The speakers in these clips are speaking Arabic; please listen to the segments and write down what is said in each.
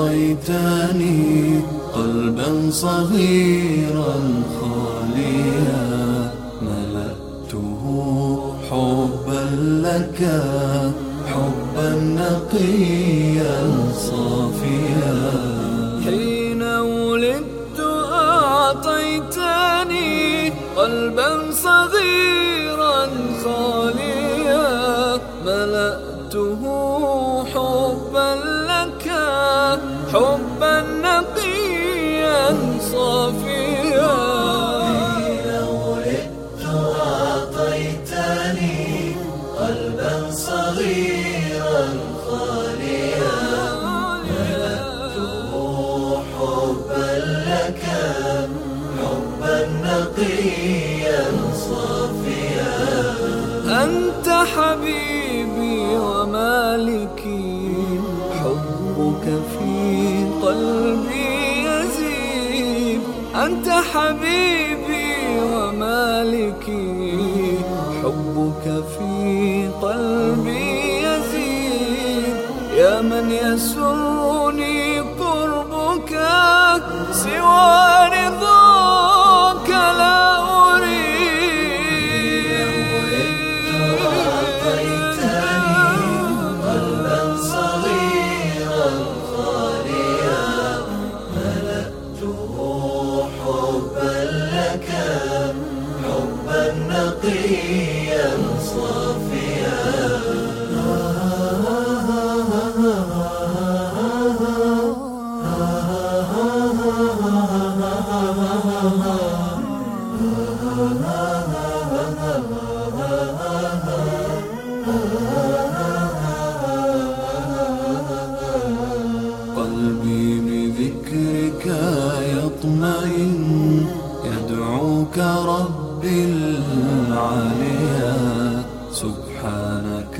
أعطيتني قلبا صغيرا خاليا ملأته حبا لك حبا نقيا صافيا. قلبا صغيرا. أنت حبيبي ومالكي حبك في قلبي يزيد. أنت حبيبي ومالكي حبك في قلبي يزيد. يا من يسرني قربك سوى نقيا صافيا قلبي بذكرك يطمئن يدعوك ربي العليا سبحانك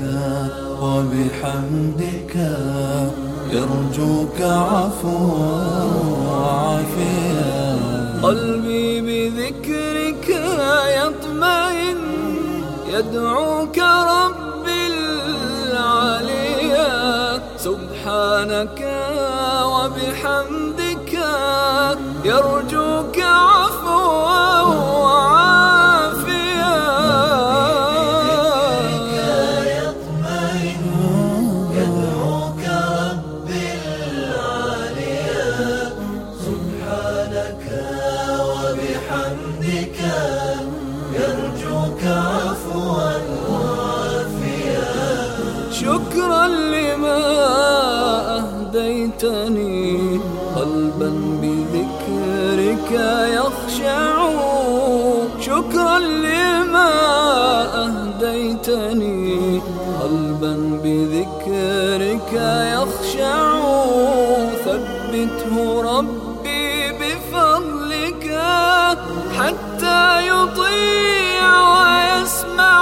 وبحمدك يرجوك عفوا وعافيا قلبي بذكرك يطمئن يدعوك ربي العليا سبحانك وبحمدك يرجوك يرجوك عفوا وعافيا. شكرا لما أهديتني. قلبا بذكرك يخشع. شكرا لما أهديتني. قلبا بذكرك يخشع. ثبته ربي بفضلك حتى يطيع ويسمع